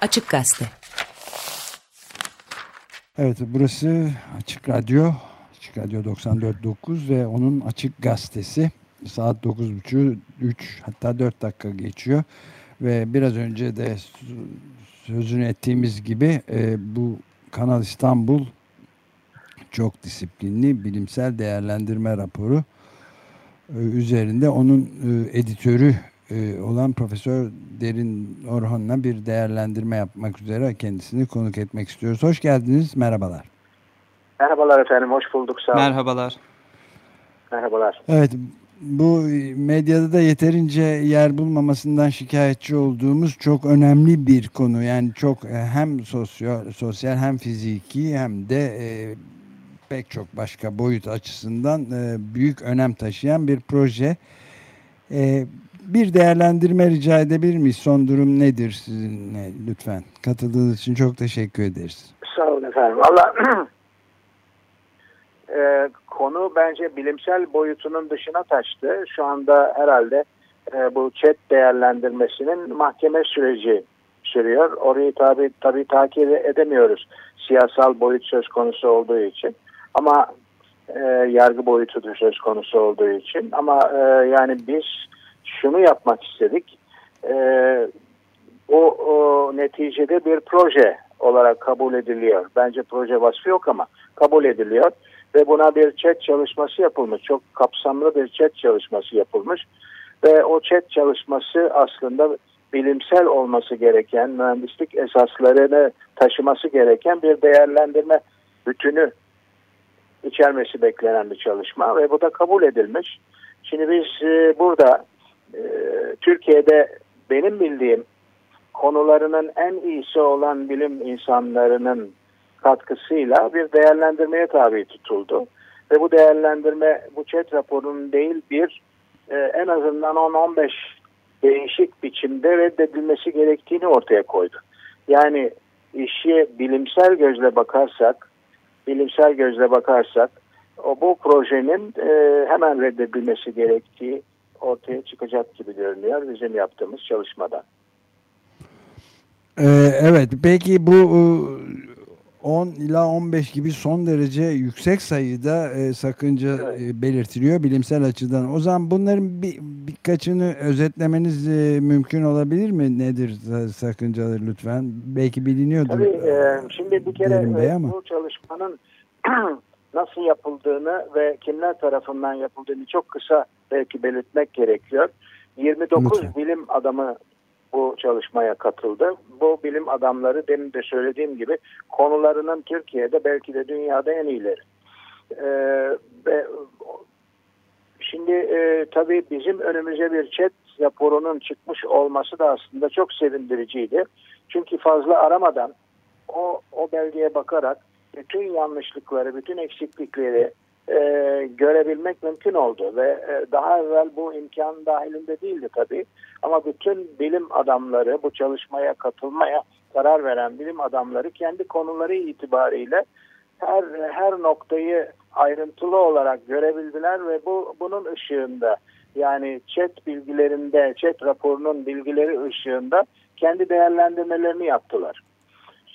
Açık Gazete. Evet burası Açık Radyo. Açık Radyo 94.9 ve onun Açık Gazetesi. Saat 9.30 3 hatta 4 dakika geçiyor. Ve biraz önce de sözünü ettiğimiz gibi e, bu Kanal İstanbul çok disiplinli bilimsel değerlendirme raporu e, üzerinde onun e, editörü e, olan Profesör Derin Orhan'la bir değerlendirme yapmak üzere kendisini konuk etmek istiyoruz. Hoş geldiniz, merhabalar. Merhabalar efendim, hoş bulduk. Sağ olun. Merhabalar. Merhabalar. Evet, bu medyada da yeterince yer bulmamasından şikayetçi olduğumuz çok önemli bir konu. Yani çok hem sosyal, sosyal hem fiziki hem de e, pek çok başka boyut açısından e, büyük önem taşıyan bir proje. E, bir değerlendirme rica edebilir miyiz? Son durum nedir sizinle lütfen? Katıldığınız için çok teşekkür ederiz. Sağ olun efendim. Valla e, konu bence bilimsel boyutunun dışına taştı. Şu anda herhalde e, bu chat değerlendirmesinin mahkeme süreci sürüyor. Orayı tabi, tabi takip edemiyoruz siyasal boyut söz konusu olduğu için. Ama e, yargı boyutu da söz konusu olduğu için. Ama e, yani biz şunu yapmak istedik. E, o, o neticede bir proje olarak kabul ediliyor. Bence proje vasfı yok ama kabul ediliyor. Ve buna bir chat çalışması yapılmış. Çok kapsamlı bir chat çalışması yapılmış. Ve o chat çalışması aslında bilimsel olması gereken, mühendislik esaslarını taşıması gereken bir değerlendirme bütünü içermesi beklenen bir çalışma ve bu da kabul edilmiş. Şimdi biz e, burada e, Türkiye'de benim bildiğim konularının en iyisi olan bilim insanlarının katkısıyla bir değerlendirmeye tabi tutuldu. Ve bu değerlendirme bu chat raporunun değil bir e, en azından 10-15 değişik biçimde reddedilmesi gerektiğini ortaya koydu. Yani işi bilimsel gözle bakarsak, bilimsel gözle bakarsak o bu projenin e, hemen reddedilmesi gerektiği ortaya çıkacak gibi görünüyor bizim yaptığımız çalışmada. Ee, evet peki bu 10 e, ila 15 gibi son derece yüksek sayıda e, sakınca evet. e, belirtiliyor bilimsel açıdan. O zaman bunların bir, birkaçını özetlemeniz e, mümkün olabilir mi? Nedir sakıncaları lütfen? Belki biliniyordur. Tabii e, şimdi bir kere e, bu çalışmanın nasıl yapıldığını ve kimler tarafından yapıldığını çok kısa belki belirtmek gerekiyor. 29 Lütfen. bilim adamı bu çalışmaya katıldı. Bu bilim adamları demin de söylediğim gibi konularının Türkiye'de belki de dünyada en iyileri. Ee, ve şimdi e, tabii bizim önümüze bir chat raporunun çıkmış olması da aslında çok sevindiriciydi. Çünkü fazla aramadan o, o belgeye bakarak bütün yanlışlıkları, bütün eksiklikleri e, görebilmek mümkün oldu ve e, daha evvel bu imkan dahilinde değildi tabii. Ama bütün bilim adamları bu çalışmaya katılmaya karar veren bilim adamları kendi konuları itibariyle her her noktayı ayrıntılı olarak görebildiler ve bu bunun ışığında yani chat bilgilerinde, chat raporunun bilgileri ışığında kendi değerlendirmelerini yaptılar.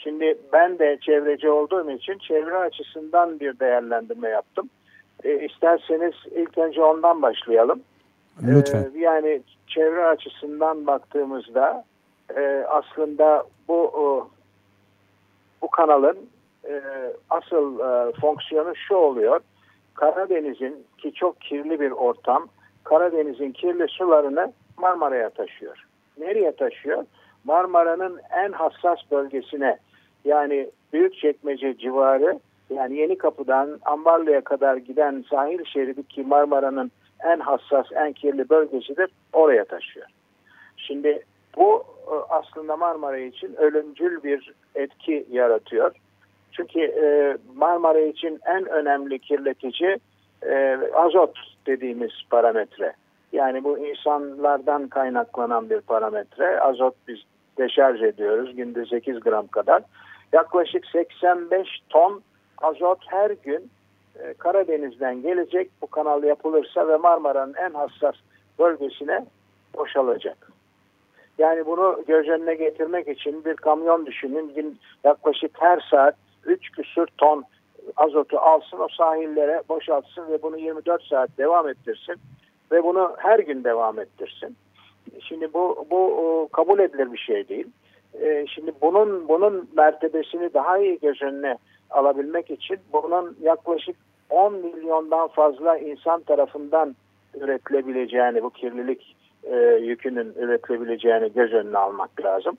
Şimdi ben de çevreci olduğum için çevre açısından bir değerlendirme yaptım. E, isterseniz ilk önce ondan başlayalım. Lütfen. E, yani çevre açısından baktığımızda e, aslında bu o, bu kanalın e, asıl e, fonksiyonu şu oluyor. Karadeniz'in ki çok kirli bir ortam, Karadeniz'in kirli sularını Marmara'ya taşıyor. Nereye taşıyor? Marmara'nın en hassas bölgesine yani Büyükçekmece civarı yani Yeni Kapı'dan Ambarlı'ya kadar giden sahil şeridi ki Marmara'nın en hassas, en kirli bölgesidir. Oraya taşıyor. Şimdi bu e, aslında Marmara için ölümcül bir etki yaratıyor. Çünkü e, Marmara için en önemli kirletici e, azot dediğimiz parametre. Yani bu insanlardan kaynaklanan bir parametre. Azot biz deşarj ediyoruz günde 8 gram kadar. Yaklaşık 85 ton azot her gün e, Karadeniz'den gelecek bu kanal yapılırsa ve Marmara'nın en hassas bölgesine boşalacak. Yani bunu göz önüne getirmek için bir kamyon düşünün. Yaklaşık her saat 3 küsür ton azotu alsın o sahillere boşaltsın ve bunu 24 saat devam ettirsin ve bunu her gün devam ettirsin. Şimdi bu bu kabul edilir bir şey değil. E, şimdi bunun bunun mertebesini daha iyi göz önüne alabilmek için bunun yaklaşık 10 milyondan fazla insan tarafından üretilebileceğini, bu kirlilik e, yükünün üretilebileceğini göz önüne almak lazım.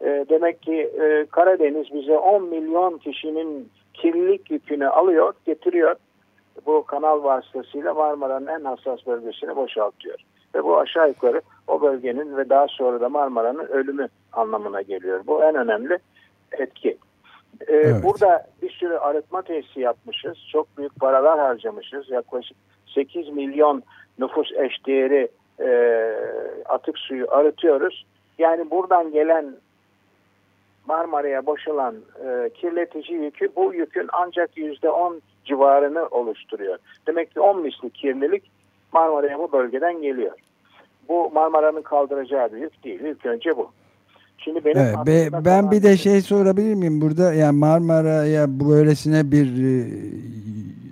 E, demek ki e, Karadeniz bize 10 milyon kişinin kirlilik yükünü alıyor, getiriyor. Bu kanal vasıtasıyla Marmara'nın en hassas bölgesini boşaltıyor. Ve bu aşağı yukarı o bölgenin ve daha sonra da Marmara'nın ölümü anlamına geliyor. Bu en önemli etki. Ee, evet. Burada bir sürü arıtma tesisi yapmışız. Çok büyük paralar harcamışız. Yaklaşık 8 milyon nüfus eşdeğeri e, atık suyu arıtıyoruz. Yani buradan gelen Marmara'ya boşalan e, kirletici yükü bu yükün ancak yüzde on civarını oluşturuyor. Demek ki on misli kirlilik Marmara'ya bu bölgeden geliyor. Bu Marmara'nın kaldıracağı bir yük değil. İlk önce bu. Şimdi benim evet, be, ben bir de şey sorabilir miyim burada? Yani Marmara'ya böylesine bir e,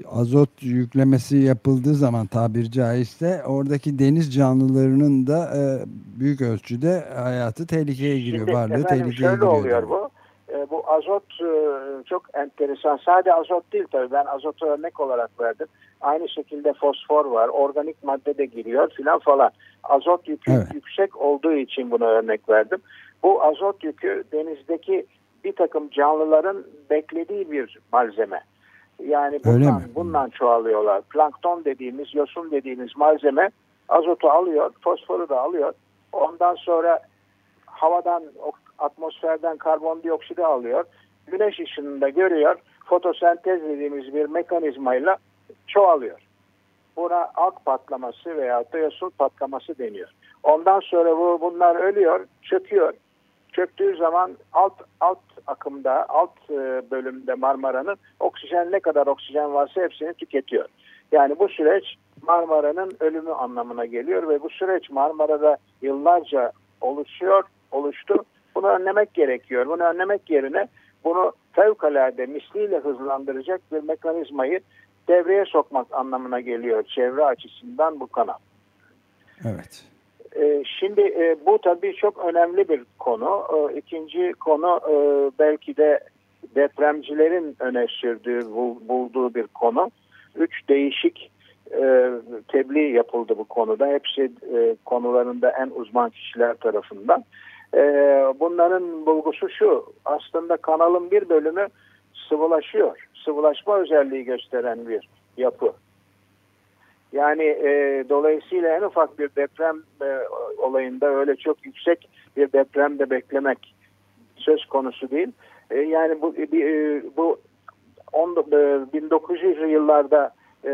azot yüklemesi yapıldığı zaman tabir caizse oradaki deniz canlılarının da e, büyük ölçüde hayatı tehlikeye giriyor. Şimdi, varlığı efendim, tehlikeye şöyle giriyor. oluyor bu. E, bu azot e, çok enteresan. Sadece azot değil tabii. Ben azotu örnek olarak verdim. Aynı şekilde fosfor var. Organik madde de giriyor filan falan. Azot yükü evet. yüksek olduğu için buna örnek verdim. Bu azot yükü denizdeki bir takım canlıların beklediği bir malzeme. Yani bundan, bundan çoğalıyorlar. Plankton dediğimiz, yosun dediğimiz malzeme azotu alıyor, fosforu da alıyor. Ondan sonra havadan, atmosferden karbondioksidi alıyor. Güneş ışınında görüyor. Fotosentez dediğimiz bir mekanizmayla çoğalıyor. Buna ak patlaması veya yosun patlaması deniyor. Ondan sonra bu bunlar ölüyor, çöküyor çöktüğü zaman alt alt akımda, alt e, bölümde Marmara'nın oksijen ne kadar oksijen varsa hepsini tüketiyor. Yani bu süreç Marmara'nın ölümü anlamına geliyor ve bu süreç Marmara'da yıllarca oluşuyor, oluştu. Bunu önlemek gerekiyor. Bunu önlemek yerine bunu fevkalade misliyle hızlandıracak bir mekanizmayı devreye sokmak anlamına geliyor çevre açısından bu kanal. Evet. Ee, şimdi e, bu tabii çok önemli bir konu. Ee, ikinci konu e, belki de depremcilerin öne sürdüğü, bulduğu bir konu. Üç değişik e, tebliğ yapıldı bu konuda. Hepsi konularında en uzman kişiler tarafından. Bunların bulgusu şu, aslında kanalın bir bölümü sıvılaşıyor. Sıvılaşma özelliği gösteren bir yapı. Yani e, dolayısıyla en ufak bir deprem e, olayında öyle çok yüksek bir deprem de beklemek söz konusu değil. E, yani bu e, bu on, e, 1900 yıllarda e,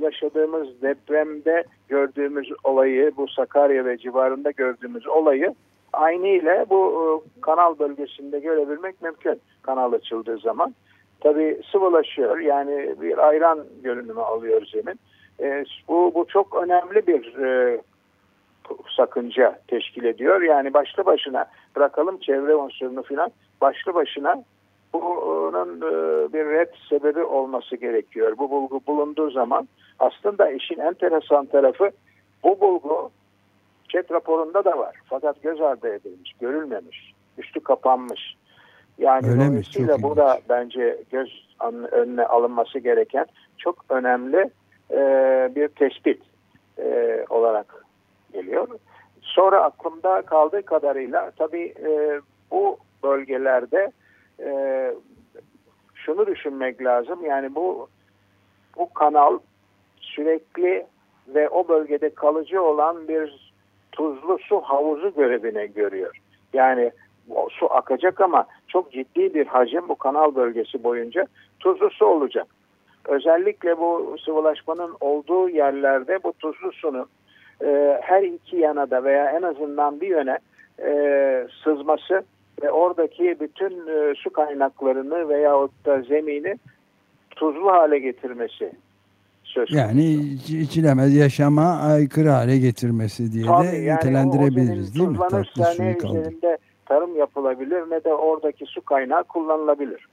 yaşadığımız depremde gördüğümüz olayı, bu Sakarya ve civarında gördüğümüz olayı aynı ile bu e, kanal bölgesinde görebilmek mümkün kanal açıldığı zaman. Tabi sıvılaşıyor yani bir ayran görünümü alıyor zemin. E, bu, bu çok önemli bir e, sakınca teşkil ediyor. Yani başlı başına bırakalım çevre unsurunu filan başlı başına bunun e, bir red sebebi olması gerekiyor. Bu bulgu bulunduğu zaman aslında işin enteresan tarafı bu bulgu chat raporunda da var. Fakat göz ardı edilmiş, görülmemiş, üstü kapanmış. Yani Öyle dolayısıyla bu da bence göz önüne alınması gereken çok önemli e, bir tespit e, olarak geliyor. Sonra aklımda kaldığı kadarıyla tabii e, bu bölgelerde e, şunu düşünmek lazım. Yani bu bu kanal sürekli ve o bölgede kalıcı olan bir tuzlu su havuzu görevine görüyor. Yani su akacak ama çok ciddi bir hacim bu kanal bölgesi boyunca tuzlu su olacak. Özellikle bu sıvılaşmanın olduğu yerlerde bu tuzlu sunu e, her iki yana da veya en azından bir yöne e, sızması ve oradaki bütün e, su kaynaklarını veya da zemini tuzlu hale getirmesi söz. Yani içilemez yaşama aykırı hale getirmesi diye Tabii, de yani nitelendirebiliriz değil mi? Tatlı ne üzerinde tarım yapılabilir ne de oradaki su kaynağı kullanılabilir.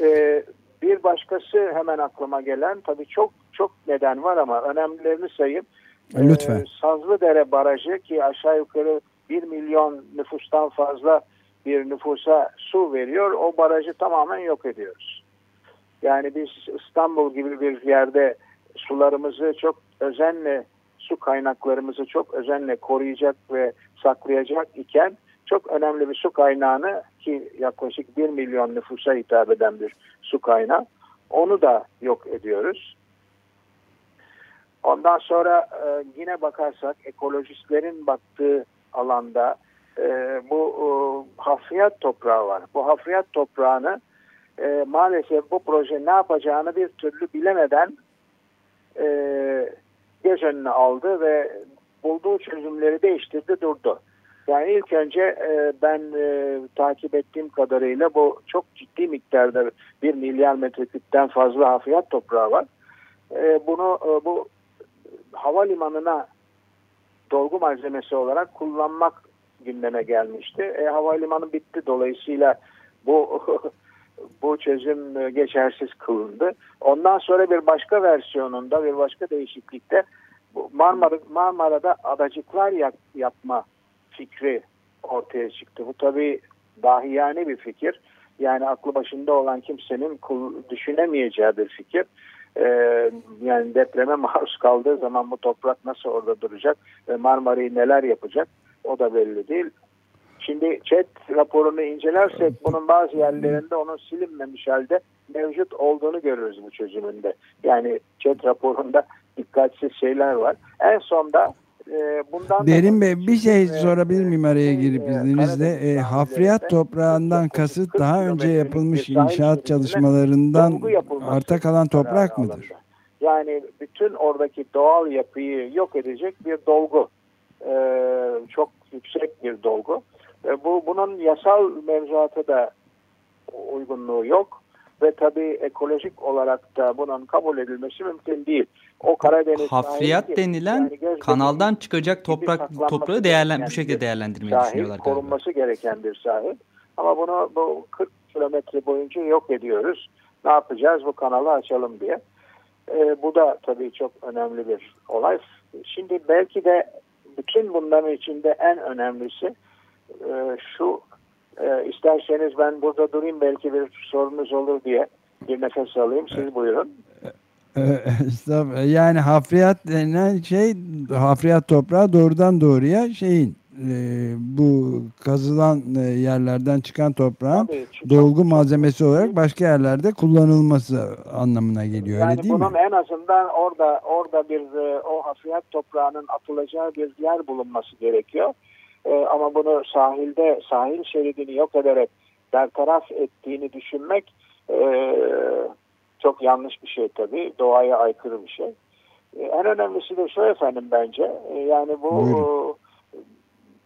Ee, bir başkası hemen aklıma gelen tabii çok çok neden var ama önemlilerini sayayım. Lütfen. Ee, Sazlıdere Barajı ki aşağı yukarı 1 milyon nüfustan fazla bir nüfusa su veriyor. O barajı tamamen yok ediyoruz. Yani biz İstanbul gibi bir yerde sularımızı çok özenle, su kaynaklarımızı çok özenle koruyacak ve saklayacak iken çok önemli bir su kaynağını ki yaklaşık 1 milyon nüfusa hitap eden bir su kaynağı onu da yok ediyoruz. Ondan sonra e, yine bakarsak ekolojistlerin baktığı alanda e, bu e, hafriyat toprağı var. Bu hafriyat toprağını e, maalesef bu proje ne yapacağını bir türlü bilemeden e, göz önüne aldı ve bulduğu çözümleri değiştirdi durdu. Yani ilk önce e, ben e, takip ettiğim kadarıyla bu çok ciddi miktarda bir milyar metreküpten fazla hafriyat toprağı var. E, bunu e, bu havalimanına dolgu malzemesi olarak kullanmak gündeme gelmişti. E, havalimanı bitti dolayısıyla bu bu çözüm e, geçersiz kılındı. Ondan sonra bir başka versiyonunda bir başka değişiklikte Marmara, Marmara'da adacıklar yap, yapma fikri ortaya çıktı. Bu tabii dahiyane bir fikir. Yani aklı başında olan kimsenin düşünemeyeceği bir fikir. Ee, yani depreme maruz kaldığı zaman bu toprak nasıl orada duracak ve Marmara'yı neler yapacak o da belli değil. Şimdi chat raporunu incelersek bunun bazı yerlerinde onun silinmemiş halde mevcut olduğunu görürüz bu çözümünde. Yani chat raporunda dikkatsiz şeyler var. En sonda e, bundan Derin Bey bir şey e, sorabilir miyim araya e, girip izninizle? E, hafriyat toprağından kasıt daha önce yapılmış inşaat çalışmalarından arta kalan toprak mıdır? Yani bütün oradaki doğal yapıyı yok edecek bir dolgu. Ee, çok yüksek bir dolgu. E, bu bunun yasal mevzuata da uygunluğu yok ve tabii ekolojik olarak da bunun kabul edilmesi mümkün değil. O Karadeniz Hafriyat sahili, denilen yani kanaldan çıkacak toprak toprağı değerlen bu şekilde değerlendirmeyi sahil, düşünüyorlar galiba. Korunması gereken bir sahil. Ama bunu bu 40 kilometre boyunca yok ediyoruz. Ne yapacağız? Bu kanalı açalım diye. E, bu da tabii çok önemli bir olay. Şimdi belki de bütün bunların içinde en önemlisi e, şu e, isterseniz ben burada durayım belki bir sorunuz olur diye bir nefes alayım. Siz buyurun. E, yani hafriyat denen şey hafriyat toprağı doğrudan doğruya şeyin e, bu kazılan e, yerlerden çıkan toprağın Tabii, dolgu malzemesi olarak başka yerlerde kullanılması anlamına geliyor yani öyle değil bunun en azından orada orada bir e, o hafriyat toprağının atılacağı bir yer bulunması gerekiyor. E, ama bunu sahilde sahil şeridini yok ederek bertaraf ettiğini düşünmek e, çok yanlış bir şey tabii. Doğaya aykırı bir şey. E, en önemlisi de şu efendim bence. E, yani bu Buyurun.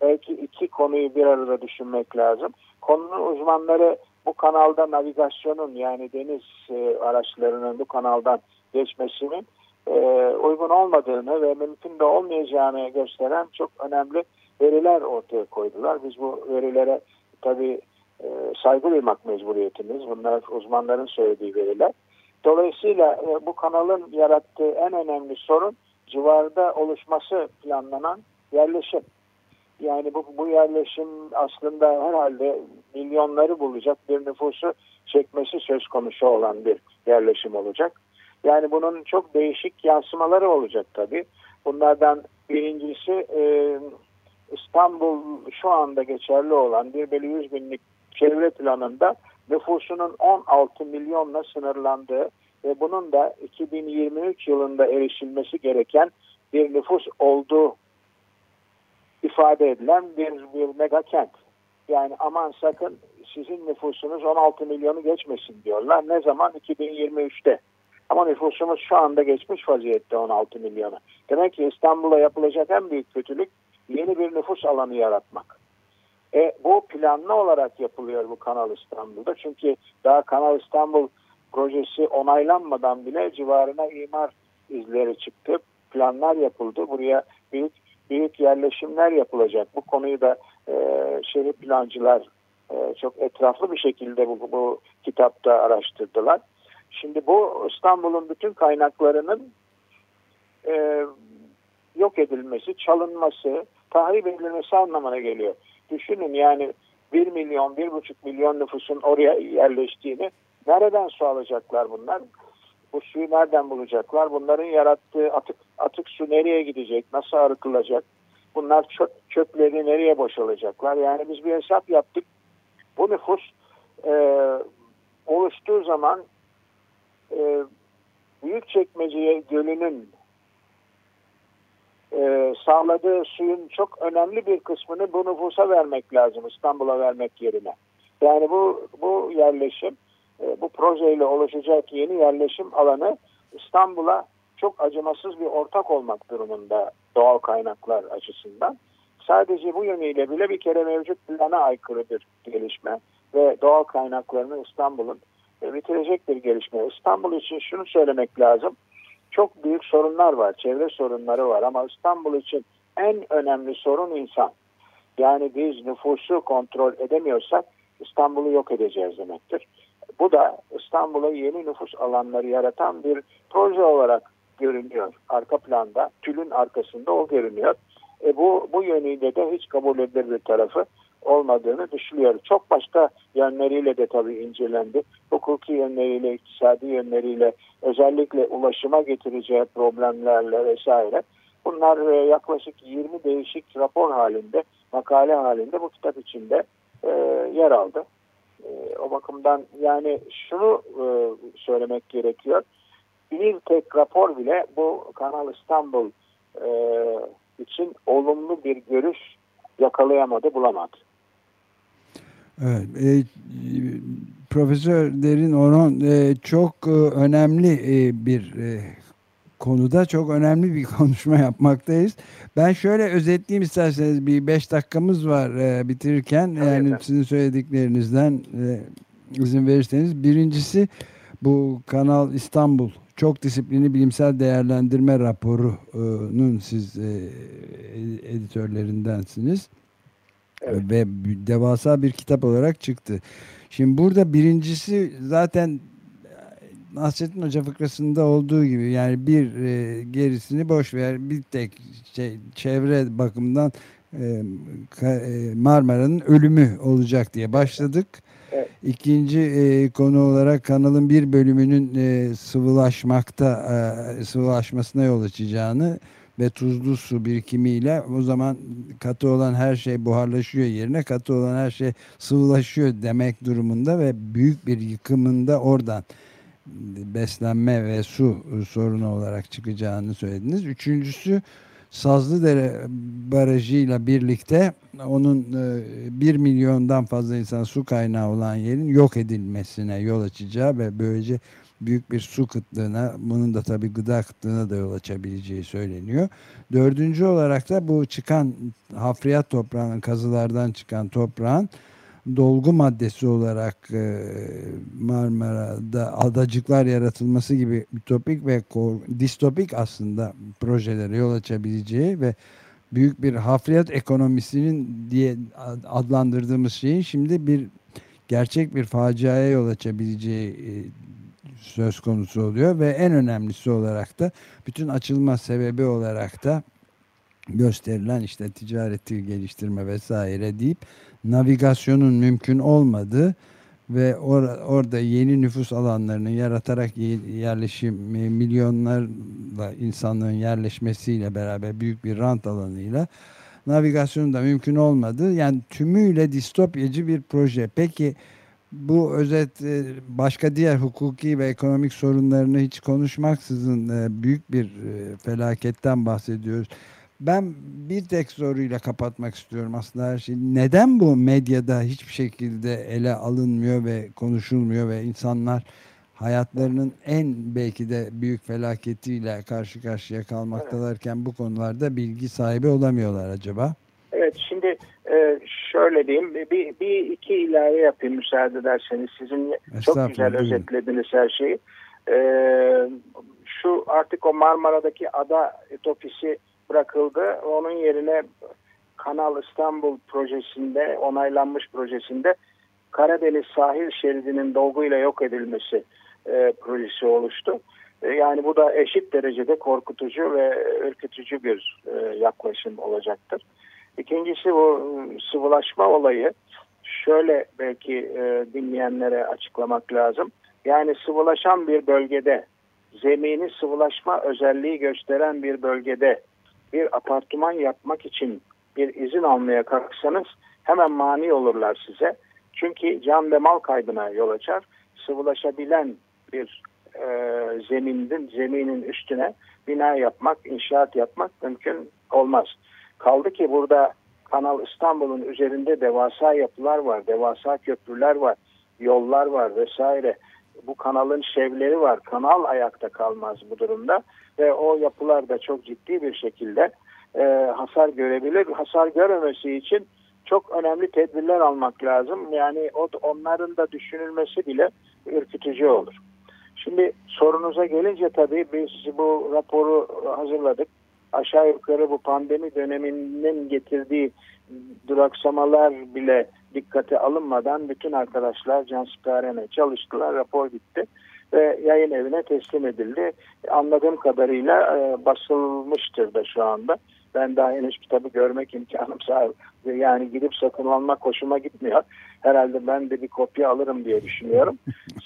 belki iki konuyu bir arada düşünmek lazım. Konunun uzmanları bu kanalda navigasyonun yani deniz e, araçlarının bu kanaldan geçmesinin e, uygun olmadığını ve mümkün de olmayacağını gösteren çok önemli veriler ortaya koydular. Biz bu verilere tabii e, saygı duymak mecburiyetimiz. Bunlar uzmanların söylediği veriler. Dolayısıyla e, bu kanalın yarattığı en önemli sorun civarda oluşması planlanan yerleşim. Yani bu, bu yerleşim aslında herhalde milyonları bulacak bir nüfusu çekmesi söz konusu olan bir yerleşim olacak. Yani bunun çok değişik yansımaları olacak tabii. Bunlardan birincisi e, İstanbul şu anda geçerli olan 1 bölü 100 binlik çevre planında nüfusunun 16 milyonla sınırlandığı ve bunun da 2023 yılında erişilmesi gereken bir nüfus olduğu ifade edilen bir, bir mega kent. Yani aman sakın sizin nüfusunuz 16 milyonu geçmesin diyorlar. Ne zaman? 2023'te. Ama nüfusumuz şu anda geçmiş vaziyette 16 milyonu. Demek ki İstanbul'a yapılacak en büyük kötülük yeni bir nüfus alanı yaratmak. E, bu planlı olarak yapılıyor bu Kanal İstanbul'da. Çünkü daha Kanal İstanbul projesi onaylanmadan bile civarına imar izleri çıktı. Planlar yapıldı. Buraya büyük büyük yerleşimler yapılacak. Bu konuyu da e, şehir plancılar e, çok etraflı bir şekilde bu, bu kitapta araştırdılar. Şimdi bu İstanbul'un bütün kaynaklarının e, yok edilmesi, çalınması, tahrip edilmesi anlamına geliyor. Düşünün yani 1 milyon, 1,5 milyon nüfusun oraya yerleştiğini nereden su alacaklar bunlar? Bu suyu nereden bulacaklar? Bunların yarattığı atık, atık su nereye gidecek? Nasıl arıtılacak? Bunlar çöp, çöpleri nereye boşalacaklar? Yani biz bir hesap yaptık. Bu nüfus e, oluştuğu zaman e, Büyükçekmece Gölü'nün e, sağladığı suyun çok önemli bir kısmını bu nüfusa vermek lazım İstanbul'a vermek yerine. Yani bu bu yerleşim e, bu projeyle oluşacak yeni yerleşim alanı İstanbul'a çok acımasız bir ortak olmak durumunda doğal kaynaklar açısından. Sadece bu yönüyle bile bir kere mevcut plana aykırı bir gelişme ve doğal kaynaklarını İstanbul'un e, bitirecek bir gelişme. İstanbul için şunu söylemek lazım çok büyük sorunlar var. Çevre sorunları var ama İstanbul için en önemli sorun insan. Yani biz nüfusu kontrol edemiyorsak İstanbul'u yok edeceğiz demektir. Bu da İstanbul'a yeni nüfus alanları yaratan bir proje olarak görünüyor. Arka planda, tülün arkasında o görünüyor. E bu, bu yönüyle de hiç kabul edilir bir tarafı olmadığını düşünüyorum. Çok başka yönleriyle de tabii incelendi. Hukuki yönleriyle, iktisadi yönleriyle, özellikle ulaşıma getireceği problemlerle vesaire. Bunlar e, yaklaşık 20 değişik rapor halinde, makale halinde bu kitap içinde e, yer aldı. E, o bakımdan yani şunu söylemek gerekiyor. Bir tek rapor bile bu Kanal İstanbul için olumlu bir görüş yakalayamadı, bulamadı. Evet, e, Profesör Derin Orhan e, çok e, önemli e, bir e, konuda çok önemli bir konuşma yapmaktayız. Ben şöyle özetleyeyim isterseniz bir beş dakikamız var e, bitirirken Tabii yani efendim. sizin söylediklerinizden e, izin verirseniz. Birincisi bu Kanal İstanbul çok disiplinli bilimsel değerlendirme raporunun siz e, editörlerindensiniz. Evet. Ve devasa bir kitap olarak çıktı. Şimdi burada birincisi zaten Nasrettin Hoca fıkrasında olduğu gibi yani bir e, gerisini boş ver bir tek şey, çevre bakımından e, e, Marmara'nın ölümü olacak diye başladık. Evet. İkinci e, konu olarak kanalın bir bölümünün e, sıvılaşmakta e, sıvılaşmasına yol açacağını ve tuzlu su birikimiyle o zaman katı olan her şey buharlaşıyor yerine katı olan her şey sıvılaşıyor demek durumunda ve büyük bir yıkımında oradan beslenme ve su sorunu olarak çıkacağını söylediniz. Üçüncüsü Sazlıdere Barajı'yla birlikte onun e, 1 milyondan fazla insan su kaynağı olan yerin yok edilmesine yol açacağı ve böylece büyük bir su kıtlığına, bunun da tabii gıda kıtlığına da yol açabileceği söyleniyor. Dördüncü olarak da bu çıkan hafriyat toprağının, kazılardan çıkan toprağın dolgu maddesi olarak e, Marmara'da adacıklar yaratılması gibi ütopik ve distopik aslında projelere yol açabileceği ve büyük bir hafriyat ekonomisinin diye adlandırdığımız şeyin şimdi bir gerçek bir faciaya yol açabileceği e, söz konusu oluyor ve en önemlisi olarak da bütün açılma sebebi olarak da gösterilen işte ticareti geliştirme vesaire deyip navigasyonun mümkün olmadığı ve or orada yeni nüfus alanlarını yaratarak yerleşim milyonlarla insanların yerleşmesiyle beraber büyük bir rant alanıyla navigasyonun da mümkün olmadığı yani tümüyle distopyacı bir proje. Peki bu özet e, başka diğer hukuki ve ekonomik sorunlarını hiç konuşmaksızın e, büyük bir e, felaketten bahsediyoruz. Ben bir tek soruyla kapatmak istiyorum aslında her şeyi. Neden bu medyada hiçbir şekilde ele alınmıyor ve konuşulmuyor ve insanlar hayatlarının en belki de büyük felaketiyle karşı karşıya kalmaktalarken bu konularda bilgi sahibi olamıyorlar acaba? Evet şimdi Ee, şöyle diyeyim bir, bir iki ilave yapayım müsaade ederseniz sizin çok güzel özetlediniz her şeyi. Ee, şu artık o Marmara'daki ada etopisi bırakıldı. Onun yerine Kanal İstanbul projesinde onaylanmış projesinde Karadeniz sahil şeridinin dolguyla yok edilmesi e, projesi oluştu. E, yani bu da eşit derecede korkutucu ve ürkütücü bir e, yaklaşım olacaktır. İkincisi bu e, sıvılaşma olayı. Şöyle belki e, dinleyenlere açıklamak lazım. Yani sıvılaşan bir bölgede, zemini sıvılaşma özelliği gösteren bir bölgede bir apartman yapmak için bir izin almaya kalksanız hemen mani olurlar size. Çünkü can ve mal kaybına yol açar. Sıvılaşabilen bir e, zeminin, zeminin üstüne bina yapmak, inşaat yapmak mümkün olmaz. Kaldı ki burada Kanal İstanbul'un üzerinde devasa yapılar var, devasa köprüler var, yollar var vesaire. Bu kanalın şevleri var. Kanal ayakta kalmaz bu durumda ve o yapılar da çok ciddi bir şekilde e, hasar görebilir. Hasar görmemesi için çok önemli tedbirler almak lazım. Yani o, onların da düşünülmesi bile ürkütücü olur. Şimdi sorunuza gelince tabii biz bu raporu hazırladık. Aşağı yukarı bu pandemi döneminin getirdiği duraksamalar bile dikkate alınmadan bütün arkadaşlar cansiperene çalıştılar. Rapor bitti ve yayın evine teslim edildi. Anladığım kadarıyla e, basılmıştır da şu anda. Ben daha henüz kitabı görmek imkanım sağ yani gidip satın almak hoşuma gitmiyor. Herhalde ben de bir kopya alırım diye düşünüyorum.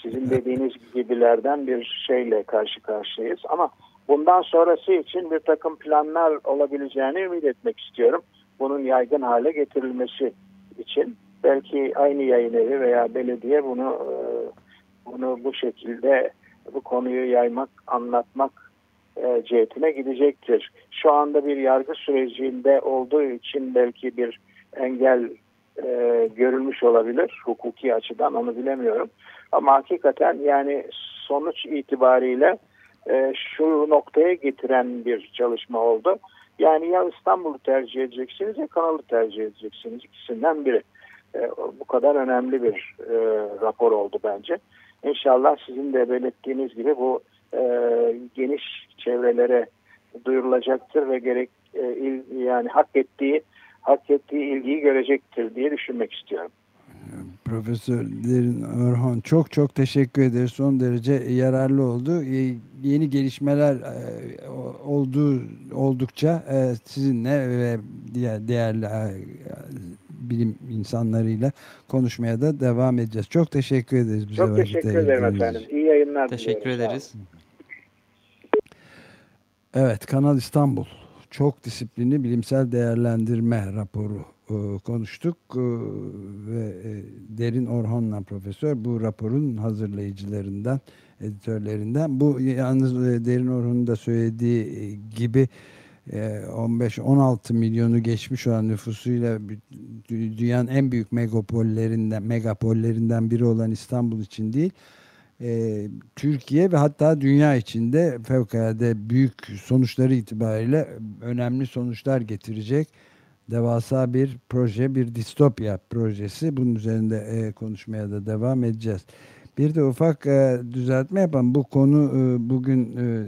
Sizin dediğiniz gibilerden bir şeyle karşı karşıyayız ama bundan sonrası için bir takım planlar olabileceğini ümit etmek istiyorum. Bunun yaygın hale getirilmesi için belki aynı yayın evi veya belediye bunu e, bunu bu şekilde bu konuyu yaymak, anlatmak e, cihetine gidecektir. Şu anda bir yargı sürecinde olduğu için belki bir engel e, görülmüş olabilir hukuki açıdan onu bilemiyorum. Ama hakikaten yani sonuç itibariyle e, şu noktaya getiren bir çalışma oldu. Yani ya İstanbul'u tercih edeceksiniz ya kanalı tercih edeceksiniz. ikisinden biri. E, bu kadar önemli bir e, rapor oldu bence. İnşallah sizin de belirttiğiniz gibi bu geniş çevrelere duyurulacaktır ve gerek yani hak ettiği hak ettiği ilgiyi görecektir diye düşünmek istiyorum. Profesör Derin Orhan çok çok teşekkür ederiz. Son derece yararlı oldu. Yeni gelişmeler e, olduğu oldukça e, sizinle ve diğer değerli e, bilim insanlarıyla konuşmaya da devam edeceğiz. Çok teşekkür ederiz bize Çok teşekkür ederim efendim. İyi yayınlar Teşekkür diliyorum. ederiz. Evet, Kanal İstanbul. Çok disiplinli bilimsel değerlendirme raporu e, konuştuk e, ve e, Derin Orhan'la profesör bu raporun hazırlayıcılarından, editörlerinden. Bu yalnız Derin Orhan'ın da söylediği gibi 15-16 milyonu geçmiş olan nüfusuyla dünyanın en büyük megapollerinden megapollerinden biri olan İstanbul için değil Türkiye ve hatta dünya içinde fevkalade büyük sonuçları itibariyle önemli sonuçlar getirecek devasa bir proje bir distopya projesi bunun üzerinde konuşmaya da devam edeceğiz. Bir de ufak e, düzeltme yapalım. Bu konu e, bugün e,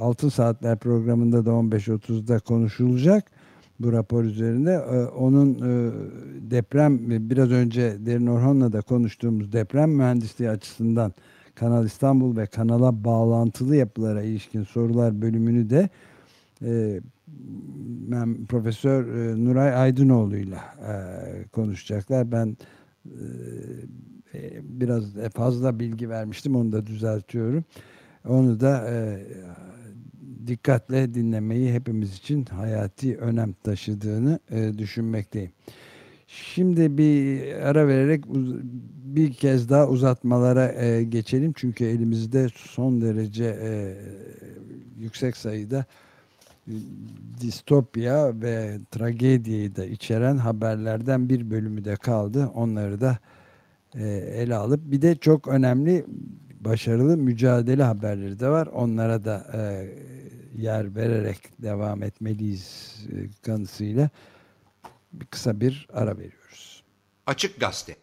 Altın Saatler programında da 15.30'da konuşulacak. Bu rapor üzerinde. E, onun e, deprem biraz önce Derin Orhan'la da konuştuğumuz deprem mühendisliği açısından Kanal İstanbul ve kanala bağlantılı yapılara ilişkin sorular bölümünü de e, ben Profesör e, Nuray Aydınoğlu'yla e, konuşacaklar. Ben e, e, biraz fazla bilgi vermiştim onu da düzeltiyorum. Onu da e, dikkatle dinlemeyi hepimiz için hayati önem taşıdığını e, düşünmekteyim. Şimdi bir ara vererek bir kez daha uzatmalara e, geçelim. Çünkü elimizde son derece e, yüksek sayıda e, distopya ve tragediyi de içeren haberlerden bir bölümü de kaldı. Onları da e, ele alıp bir de çok önemli başarılı mücadele haberleri de var. Onlara da e, yer vererek devam etmeliyiz e, kanısıyla kısa bir ara veriyoruz. Açık Gazete